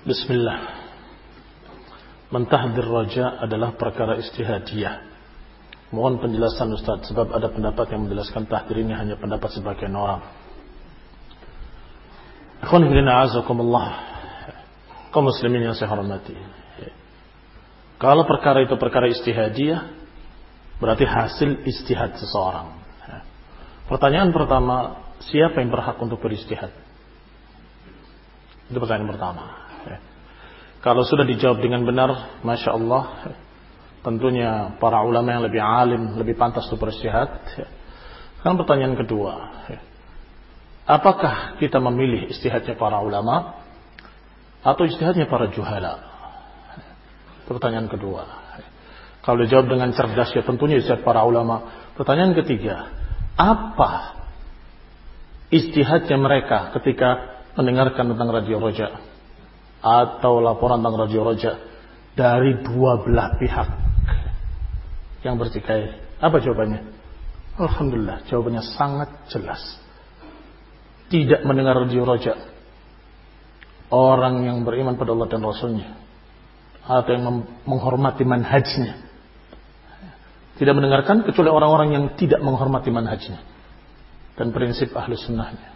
Bismillah. Mentahdir raja adalah perkara istihadiyah. Mohon penjelasan Ustaz sebab ada pendapat yang menjelaskan tahdir ini hanya pendapat sebagian orang. Ikhwan fillah azakumullah. Kaum muslimin yang saya hormati. Kalau perkara itu perkara istihadiyah berarti hasil istihad seseorang. Pertanyaan pertama, siapa yang berhak untuk beristihad? Itu pertanyaan pertama. Kalau sudah dijawab dengan benar, masya Allah, tentunya para ulama yang lebih alim, lebih pantas untuk beristihad. Kan pertanyaan kedua, apakah kita memilih istihadnya para ulama atau istihadnya para juhala? Pertanyaan kedua. Kalau dijawab dengan cerdas ya tentunya istihad para ulama. Pertanyaan ketiga, apa istihadnya mereka ketika mendengarkan tentang radio roja atau laporan tentang radio roja dari dua belah pihak yang bertikai. Apa jawabannya? Alhamdulillah, jawabannya sangat jelas. Tidak mendengar radio roja orang yang beriman pada Allah dan Rasulnya atau yang menghormati manhajnya tidak mendengarkan kecuali orang-orang yang tidak menghormati manhajnya dan prinsip ahli sunnahnya.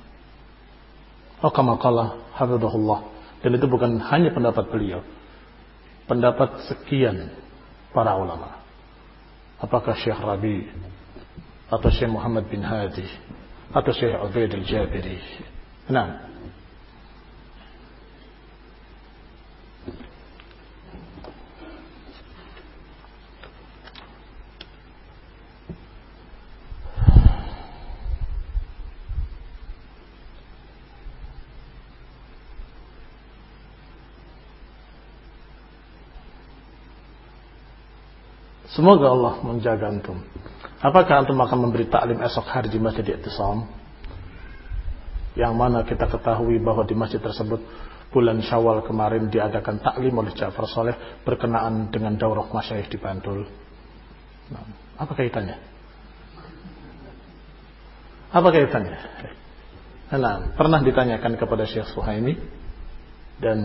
Wakamakala hafidhullah. Dan itu bukan hanya pendapat beliau. Pendapat sekian para ulama. Apakah Syekh Rabi atau Syekh Muhammad bin Hadi atau Syekh Ubaid al-Jabiri. Nah, Semoga Allah menjaga antum. Apakah antum akan memberi taklim esok hari di Masjid Iqtisam? Yang mana kita ketahui bahwa di masjid tersebut bulan Syawal kemarin diadakan taklim oleh Ja'far Soleh berkenaan dengan daurah masyayikh di Bantul. Nah, apa kaitannya? Apa kaitannya? Nah, pernah ditanyakan kepada Syekh Suhaimi dan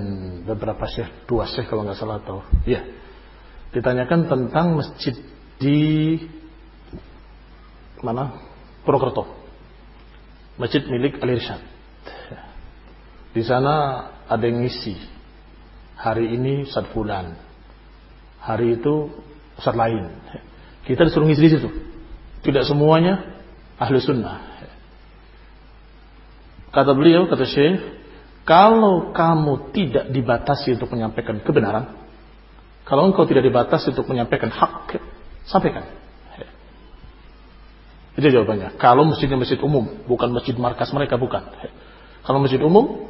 beberapa syekh, dua syekh kalau nggak salah atau ya, ditanyakan tentang masjid di mana? Purwokerto. Masjid milik Al Irsyad. Di sana ada yang ngisi. Hari ini Ustaz Fulan. Hari itu Ustaz lain. Kita disuruh ngisi di situ. Tidak semuanya ahlu sunnah. Kata beliau kata Syekh kalau kamu tidak dibatasi untuk menyampaikan kebenaran kalau engkau tidak dibatasi untuk menyampaikan hak, sampaikan. Itu jawabannya. Kalau masjidnya masjid umum, bukan masjid markas mereka, bukan. Kalau masjid umum,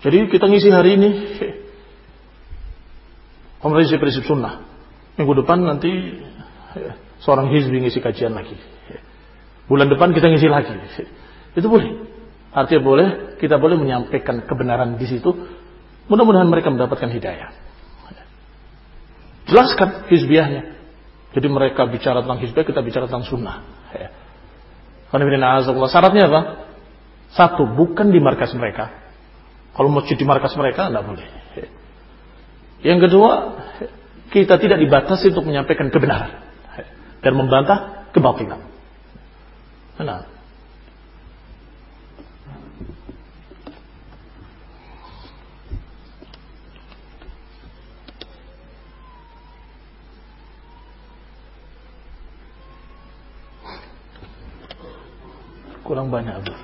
jadi kita ngisi hari ini, pemerintah prinsip sunnah. Minggu depan nanti seorang hizbi ngisi kajian lagi. Bulan depan kita ngisi lagi. Itu boleh. Artinya boleh, kita boleh menyampaikan kebenaran di situ. Mudah-mudahan mereka mendapatkan hidayah. Jelaskan hizbiyahnya. Jadi mereka bicara tentang hizbiyah, kita bicara tentang sunnah. Ya. Syaratnya apa? Satu, bukan di markas mereka. Kalau masjid di markas mereka, tidak boleh. Ya. Yang kedua, kita tidak dibatasi untuk menyampaikan kebenaran ya. dan membantah kebatilan. Nah, kurang banyak Abu.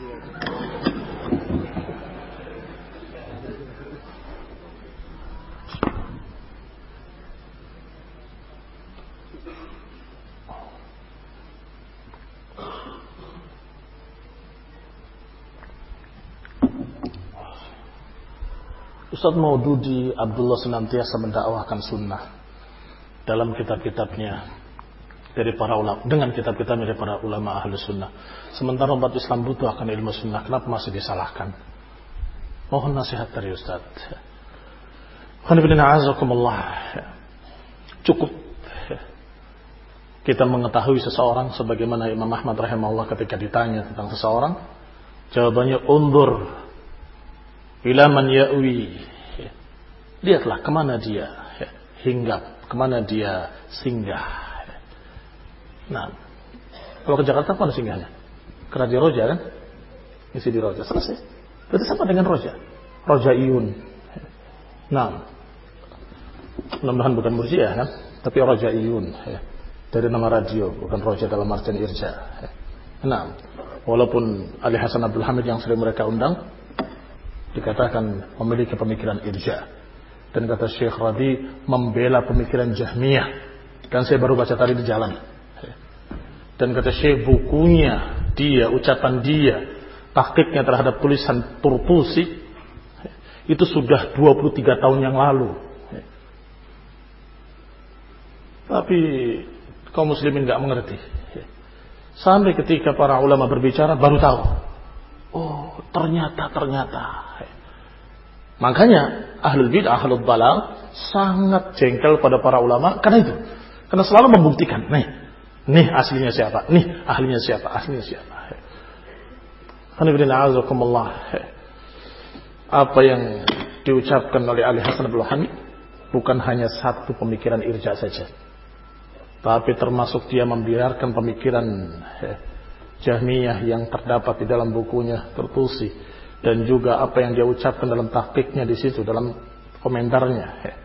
Ustaz Maududi Abdullah senantiasa mendakwahkan sunnah dalam kitab-kitabnya dari para ulama dengan kitab-kitab dari para ulama ahli sunnah. Sementara umat Islam butuh akan ilmu sunnah, kenapa masih disalahkan? Mohon nasihat dari Ustaz. Cukup kita mengetahui seseorang sebagaimana Imam Ahmad rahimahullah ketika ditanya tentang seseorang, jawabannya undur ila man ya'wi Lihatlah ke mana dia hinggap, ke mana dia singgah. Nah, kalau ke Jakarta mana singgahnya? Karena di Roja kan? Isi di Roja. Selesai. Berarti sama dengan Roja. Roja Iyun. Nah, mudah-mudahan bukan Murjiah kan? Tapi Roja Iyun. Ya. Dari nama radio, bukan Roja dalam artian Irja. Ya. Nah, walaupun Ali Hasan Abdul Hamid yang sering mereka undang, dikatakan memiliki pemikiran Irja. Dan kata Syekh Rabi membela pemikiran Jahmiyah. Dan saya baru baca tadi di jalan. Dan kata Syekh bukunya, dia, ucapan dia, tahkiknya terhadap tulisan Turtusi, itu sudah 23 tahun yang lalu. Tapi kaum muslimin nggak mengerti. Sampai ketika para ulama berbicara baru tahu. Oh, ternyata ternyata. Makanya ahlul bid'ah ahlul balal sangat jengkel pada para ulama karena itu. Karena selalu membuktikan, nih, nih aslinya siapa, nih ahlinya siapa, aslinya siapa. Apa yang diucapkan oleh Ali Hasan Abdul bukan hanya satu pemikiran irja saja. Tapi termasuk dia membiarkan pemikiran eh, Jahmiyah yang terdapat di dalam bukunya tertusi dan juga apa yang dia ucapkan dalam tahqiqnya di situ dalam komentarnya eh,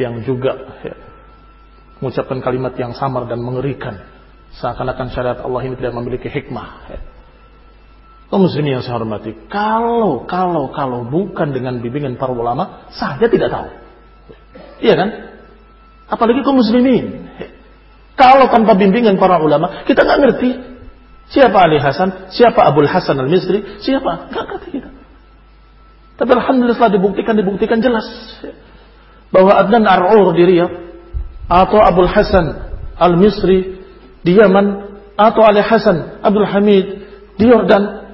yang juga eh, mengucapkan kalimat yang samar dan mengerikan seakan-akan syariat Allah ini tidak memiliki hikmah. Kaum muslimin yang saya hormati, kalau kalau kalau bukan dengan bimbingan para ulama, saja tidak tahu. Iya kan? Apalagi kaum muslimin. Kalau tanpa bimbingan para ulama, kita nggak ngerti siapa Ali Hasan, siapa Abdul Hasan Al Misri, siapa nggak ngerti kita. Tapi alhamdulillah setelah dibuktikan dibuktikan jelas bahwa Adnan Ar'ur di Riyadh atau Abdul Hasan Al Misri di Yaman atau Ali Hasan Abdul Hamid di Yordan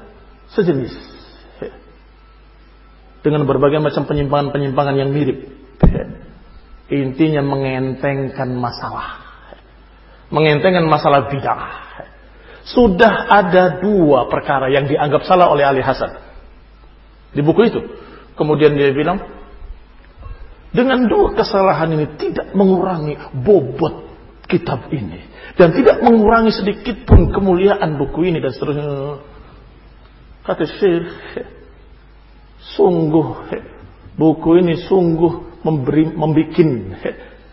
sejenis dengan berbagai macam penyimpangan-penyimpangan yang mirip. Intinya mengentengkan masalah mengentengkan masalah bid'ah. Sudah ada dua perkara yang dianggap salah oleh Ali Hasan. Di buku itu. Kemudian dia bilang, dengan dua kesalahan ini tidak mengurangi bobot kitab ini. Dan tidak mengurangi sedikit pun kemuliaan buku ini dan seterusnya. Kata Syekh, sungguh buku ini sungguh memberi membuat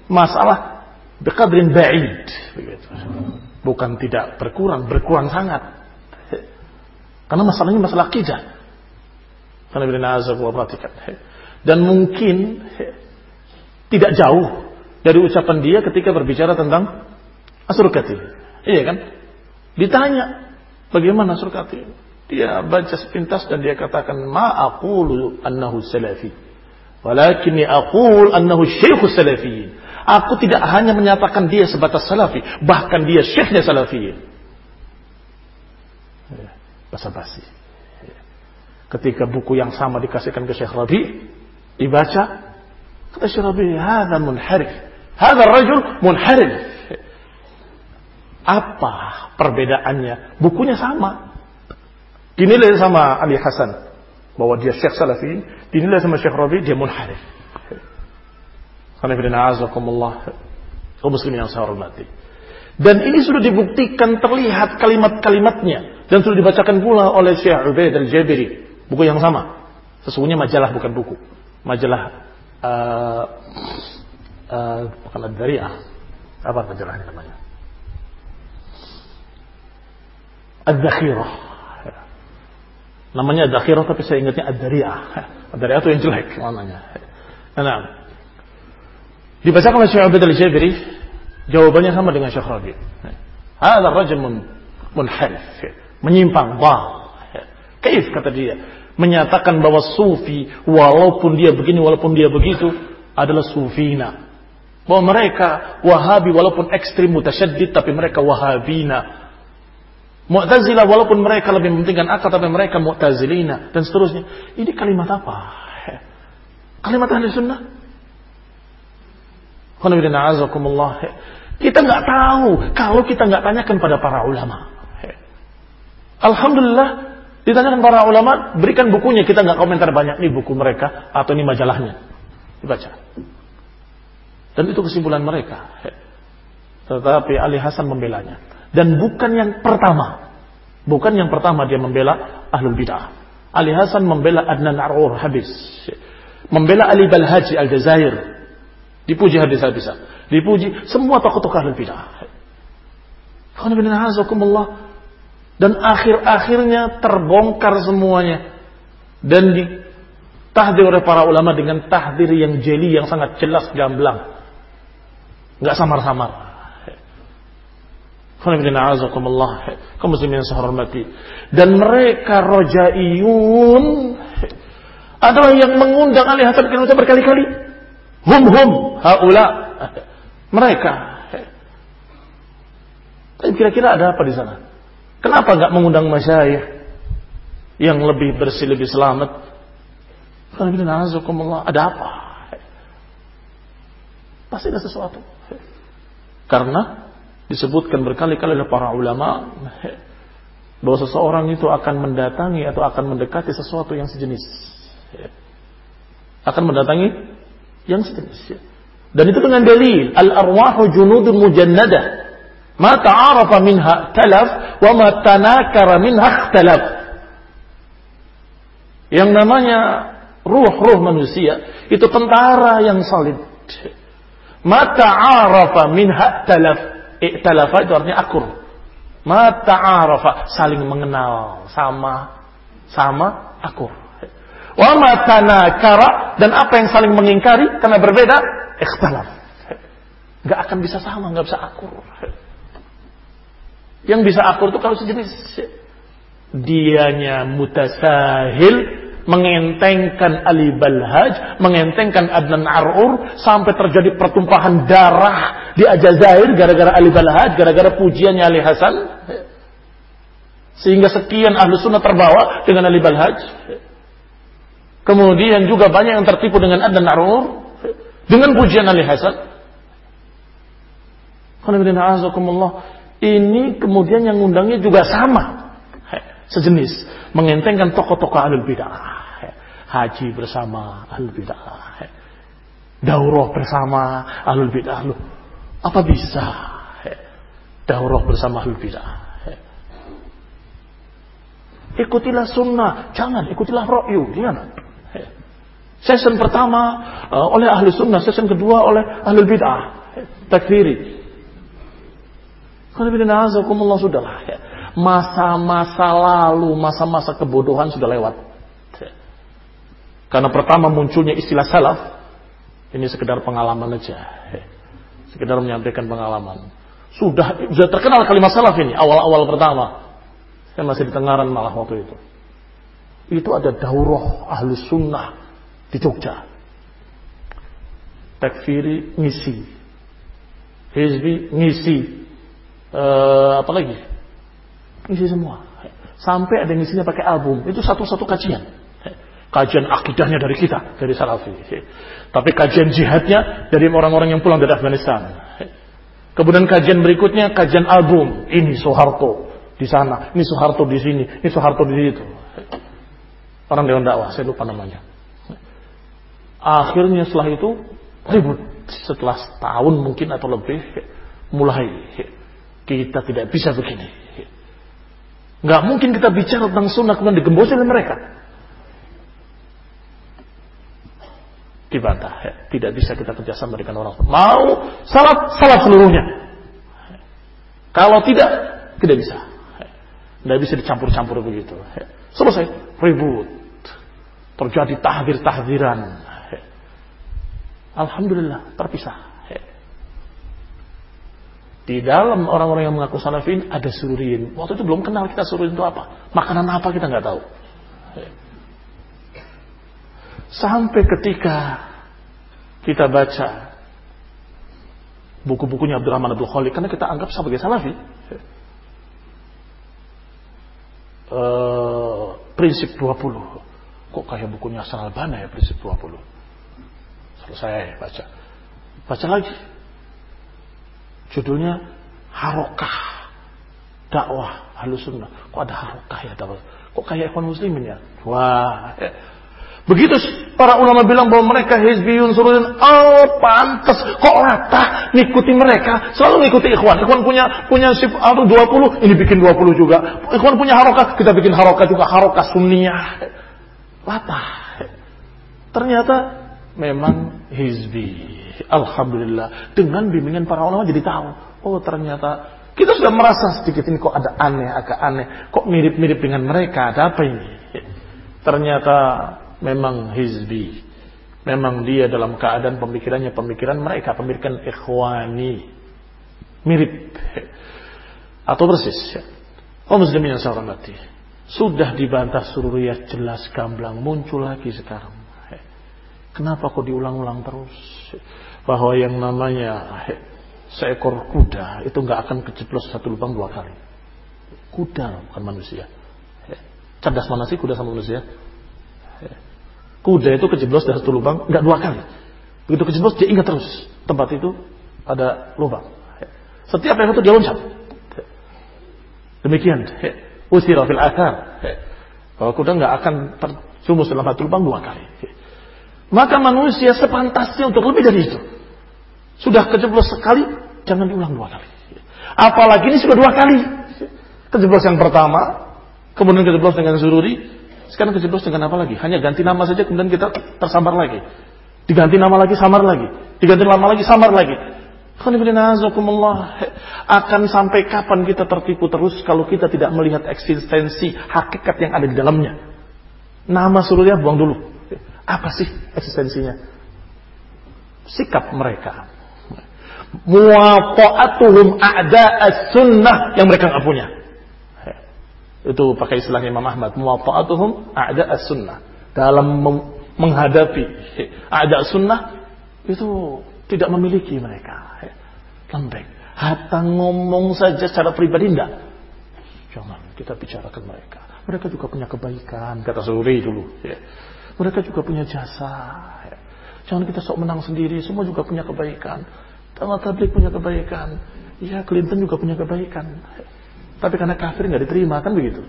masalah Biqadrin ba'id. Bukan tidak berkurang, berkurang sangat. Karena masalahnya masalah akidah. Dan mungkin tidak jauh dari ucapan dia ketika berbicara tentang asurkati. Iya kan? Ditanya, bagaimana asurkati? Dia baca sepintas dan dia katakan, ma aqulu annahu salafi. Walakinni aqul annahu syekhu salafiyin. Aku tidak hanya menyatakan dia sebatas salafi, bahkan dia syekhnya salafi. Ya, basa-basi. Ya. Ketika buku yang sama dikasihkan ke Syekh Rabi, dibaca, kata Syekh Rabi, "Hadza munharif. Hadza rajul munharif." Apa perbedaannya? Bukunya sama. Dinilai sama Ali Hasan bahwa dia Syekh Salafi, dinilai sama Syekh Rabi dia munharif. Kaum muslimin yang saya hormati. Dan ini sudah dibuktikan terlihat kalimat-kalimatnya. Dan sudah dibacakan pula oleh Syekh Ubaid al-Jabiri. Buku yang sama. Sesungguhnya majalah bukan buku. Majalah uh, uh, bukan Ad-Dari'ah. Apa majalahnya namanya? Ad-Dakhirah. Namanya Ad-Dakhirah tapi saya ingatnya Ad-Dari'ah. Ad-Dari'ah itu yang jelek namanya. Nah, Dibacakan oleh Syekh Abdul al-Jabiri, jawabannya sama dengan Syekh Rabi. Ada rajul munharif, menyimpang, wah. Kaif kata dia, menyatakan bahwa sufi walaupun dia begini walaupun dia begitu adalah sufina. Bahwa mereka wahabi walaupun ekstrim mutasyaddid tapi mereka wahabina. Mu'tazilah walaupun mereka lebih mementingkan akal tapi mereka mu'tazilina dan seterusnya. Ini kalimat apa? Kalimat ahli sunnah? Kita nggak tahu kalau kita nggak tanyakan pada para ulama. Alhamdulillah ditanyakan para ulama, berikan bukunya kita nggak komentar banyak nih buku mereka atau ini majalahnya. Dibaca. Dan itu kesimpulan mereka. Tetapi Ali Hasan membelanya. Dan bukan yang pertama. Bukan yang pertama dia membela ahlul bid'ah. Ali Hasan membela Adnan Arur habis. Membela Ali Balhaji Al-Jazair. Dipuji habis-habisan. Dipuji semua tokoh-tokoh ahlul bid'ah. Dan akhir-akhirnya terbongkar semuanya. Dan ditahdir oleh para ulama dengan tahdir yang jeli, yang sangat jelas, gamblang. Nggak samar-samar. Yang hormati. Dan mereka rojaiyun adalah yang mengundang Ali Hasan bin berkali-kali. Hum hum haula. Mereka. Tapi kira-kira ada apa di sana? Kenapa nggak mengundang masyayikh yang lebih bersih, lebih selamat? Ada apa? Pasti ada sesuatu. Karena disebutkan berkali-kali oleh para ulama bahwa seseorang itu akan mendatangi atau akan mendekati sesuatu yang sejenis. Akan mendatangi yang sejenis. Dan itu dengan dalil al-arwahu junudun mujannadah. Ma ta'arafa minha talaf wa ma tanakara minha ikhtalaf. Yang namanya ruh-ruh manusia itu tentara yang solid Mata arafa minha talaf. Iktalafa itu artinya akur. Mata arafa saling mengenal sama sama akur. Wa mata nakara dan apa yang saling mengingkari karena berbeda ikhtalaf. Gak akan bisa sama, gak bisa akur. Yang bisa akur itu kalau sejenis dianya mutasahil mengentengkan Ali Balhaj, mengentengkan Adnan Arur sampai terjadi pertumpahan darah di Ajazair gara-gara Ali Balhaj, gara-gara pujiannya Ali Hasan. Sehingga sekian ahlu sunnah terbawa dengan Ali Balhaj. Kemudian juga banyak yang tertipu dengan Adnan Arur dengan pujian Ali Hasan. Ini kemudian yang undangnya juga sama. Sejenis. Mengentengkan tokoh-tokoh alul bidah haji bersama ahlul bid'ah. Daurah bersama ahlul bid'ah. Apa bisa daurah bersama ahlul bid'ah? Ikutilah sunnah, jangan ikutilah rokyu, gimana? Season pertama uh, oleh ahli sunnah, season kedua oleh ahli bid'ah, takfiri. Kalau sudahlah. Masa-masa lalu, masa-masa kebodohan sudah lewat. Karena pertama munculnya istilah salaf, ini sekedar pengalaman aja. Sekedar menyampaikan pengalaman. Sudah sudah terkenal kalimat salaf ini awal-awal pertama. Saya masih di Tengaran malah waktu itu. Itu ada daurah ahli sunnah di Jogja. Takfiri ngisi. Hizbi ngisi. Uh, apa lagi? Ngisi semua. Sampai ada ngisinya pakai album. Itu satu-satu kajian kajian akidahnya dari kita, dari Salafi. Tapi kajian jihadnya dari orang-orang yang pulang dari Afghanistan. Kemudian kajian berikutnya kajian album. Ini Soeharto di sana, ini Soeharto di sini, ini Soeharto di situ. Orang dewan dakwah, saya lupa namanya. Akhirnya setelah itu ribut. Setelah setahun mungkin atau lebih mulai kita tidak bisa begini. Nggak mungkin kita bicara tentang sunnah kemudian digembosi oleh mereka. Dibantah. Ya. Tidak bisa kita kerjasama dengan orang Mau salat, salat seluruhnya. Kalau tidak, tidak bisa. Tidak bisa dicampur-campur begitu. Selesai, ribut. Terjadi tahdir-tahdiran. Alhamdulillah, terpisah. Di dalam orang-orang yang mengaku salafin ada sururin. Waktu itu belum kenal kita sururin itu apa. Makanan apa kita nggak tahu. Sampai ketika kita baca buku-bukunya Abdurrahman Abdul Khalik karena kita anggap sebagai salafi. Uh, prinsip 20. Kok kayak bukunya Hasan Albana ya prinsip 20. Selesai baca. Baca lagi. Judulnya Harokah dakwah halus. Kok ada harokah ya dakwah? Kok kayak ikhwan muslimin ya? Wah, Begitu para ulama bilang bahwa mereka hizbiyun suruhin, oh pantas kok rata ngikuti mereka, selalu ngikuti ikhwan. Ikhwan punya punya sif atau 20, ini bikin 20 juga. Ikhwan punya harokah, kita bikin harokah juga, harokah sunniyah. Rata. Ternyata memang hizbi. Alhamdulillah. Dengan bimbingan para ulama jadi tahu. Oh ternyata kita sudah merasa sedikit ini kok ada aneh, agak aneh. Kok mirip-mirip dengan mereka, ada apa ini? Ternyata memang hizbi. Memang dia dalam keadaan pemikirannya pemikiran mereka, pemikiran ikhwani. Mirip. Atau persis. Oh muslimin yang saya hormati. Sudah dibantah sururiyah jelas gamblang muncul lagi sekarang. Kenapa kok diulang-ulang terus? Bahwa yang namanya seekor kuda itu nggak akan kejeblos satu lubang dua kali. Kuda bukan manusia. Cerdas mana sih kuda sama manusia? Kuda itu kejeblos dari satu lubang, nggak dua kali. Begitu kejeblos dia ingat terus tempat itu ada lubang. Setiap yang itu dia loncat. Demikian. Usira fil akar. Bahwa kuda nggak akan terjumus dalam satu lubang dua kali. Maka manusia sepantasnya untuk lebih dari itu. Sudah kejeblos sekali, jangan diulang dua kali. Apalagi ini sudah dua kali. Kejeblos yang pertama, kemudian kejeblos dengan sururi, sekarang kejeblos dengan apa lagi? Hanya ganti nama saja kemudian kita tersambar lagi. Diganti nama lagi samar lagi. Diganti nama lagi samar lagi. Akan sampai kapan kita tertipu terus kalau kita tidak melihat eksistensi hakikat yang ada di dalamnya. Nama suruhnya buang dulu. Apa sih eksistensinya? Sikap mereka. Muwafa'atuhum a'da as-sunnah yang mereka nggak punya. Itu pakai istilahnya Imam Ahmad. Muwafa'atuhum a'da as-sunnah. Dalam menghadapi a'da sunnah itu tidak memiliki mereka. Lembek. Hatta ngomong saja secara pribadi tidak. Jangan kita bicarakan mereka. Mereka juga punya kebaikan. Kata Suri dulu. Ya. Mereka juga punya jasa. Ya. Jangan kita sok menang sendiri. Semua juga punya kebaikan. Allah tablik punya kebaikan. Ya Clinton juga punya kebaikan. Tapi karena kafir nggak diterima kan begitu.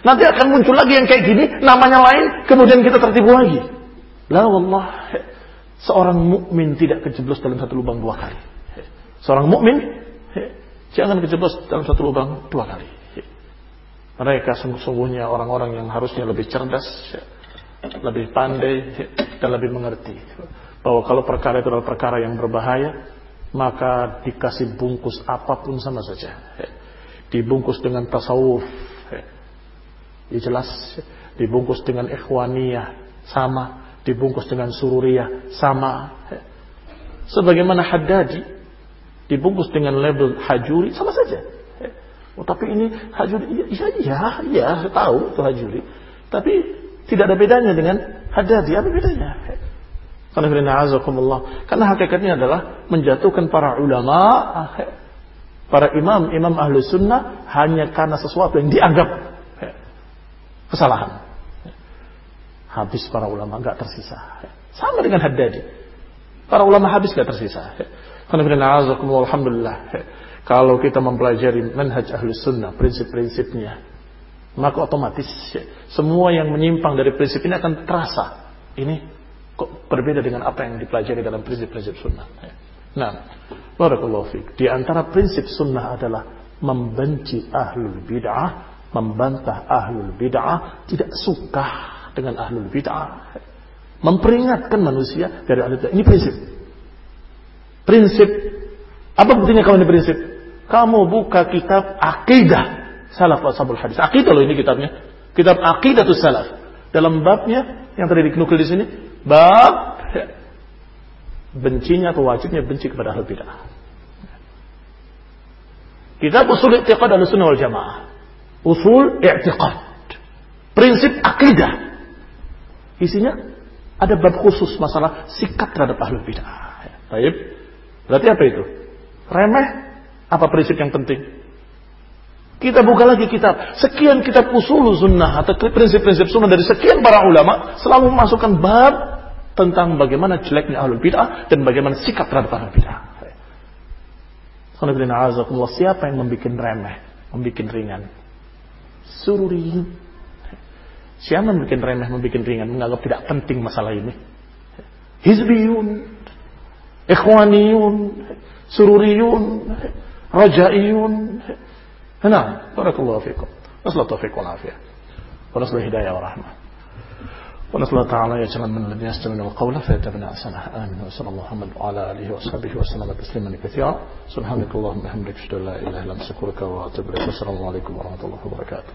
Nanti akan muncul lagi yang kayak gini, namanya lain, kemudian kita tertipu lagi. La wallah, seorang mukmin tidak kejeblos dalam satu lubang dua kali. Seorang mukmin jangan kejeblos dalam satu lubang dua kali. Mereka sungguh-sungguhnya orang-orang yang harusnya lebih cerdas, lebih pandai, dan lebih mengerti. Bahwa kalau perkara itu adalah perkara yang berbahaya, maka dikasih bungkus apa pun sama saja. Dibungkus dengan tasawuf, ya jelas. Dibungkus dengan ikhwaniyah, sama. Dibungkus dengan sururiyah, sama. Sebagaimana Haddadi, dibungkus dengan label hajuri, sama saja. Oh, tapi ini hajuri, iya, iya, iya, saya tahu itu hajuri. Tapi tidak ada bedanya dengan Haddadi, apa bedanya? Karena hakikatnya adalah menjatuhkan para ulama, para imam, imam ahlu sunnah hanya karena sesuatu yang dianggap kesalahan. Habis para ulama nggak tersisa. Sama dengan Haddadi. Para ulama habis nggak tersisa. Alhamdulillah. Kalau kita mempelajari manhaj ahlu sunnah, prinsip-prinsipnya, maka otomatis semua yang menyimpang dari prinsip ini akan terasa. Ini berbeda dengan apa yang dipelajari dalam prinsip-prinsip sunnah. Nah, barakallahu fiqh. Di antara prinsip sunnah adalah membenci ahlul bid'ah, membantah ahlul bid'ah, tidak suka dengan ahlul bid'ah. Memperingatkan manusia dari ahlul bid'ah. Ini prinsip. Prinsip. Apa buktinya kalau ini prinsip? Kamu buka kitab akidah salaf ashabul hadis. Akidah loh ini kitabnya. Kitab akidah tuh salaf. Dalam babnya yang tadi dinukil di sini, Bab bencinya atau wajibnya benci kepada ahli bid'ah. Kita usul i'tiqad al sunnah wal jamaah. Usul i'tiqad. Prinsip akidah. Isinya ada bab khusus masalah sikap terhadap ahli bid'ah. Baik. Berarti apa itu? Remeh apa prinsip yang penting? Kita buka lagi kitab. Sekian kitab usul sunnah atau prinsip-prinsip sunnah dari sekian para ulama selalu memasukkan bab tentang bagaimana jeleknya ahlul bid'ah dan bagaimana sikap terhadap ahlul bid'ah. Siapa yang membuat remeh, membuat ringan? Sururi. Siapa yang bikin remeh, membuat ringan, menganggap tidak penting masalah ini. Hizbiyun, ikhwaniyun, sururiyun, rajaiyun. Nah, barakallahu fikum. Nasallahu taufiq wal afiyah. Hidayah rahmah. ونسأل الله تعالى يجعل من الذين يستمعون القول فيتبعون أحسنه. آمين. وصلى الله محمد وعلى آله وصحبه وسلم تسليما كثيرا. سبحانك اللهم وبحمدك أشهد أن لا إله إلا أنت أستغفرك وأتوب إليك. والسلام عليكم ورحمة الله وبركاته.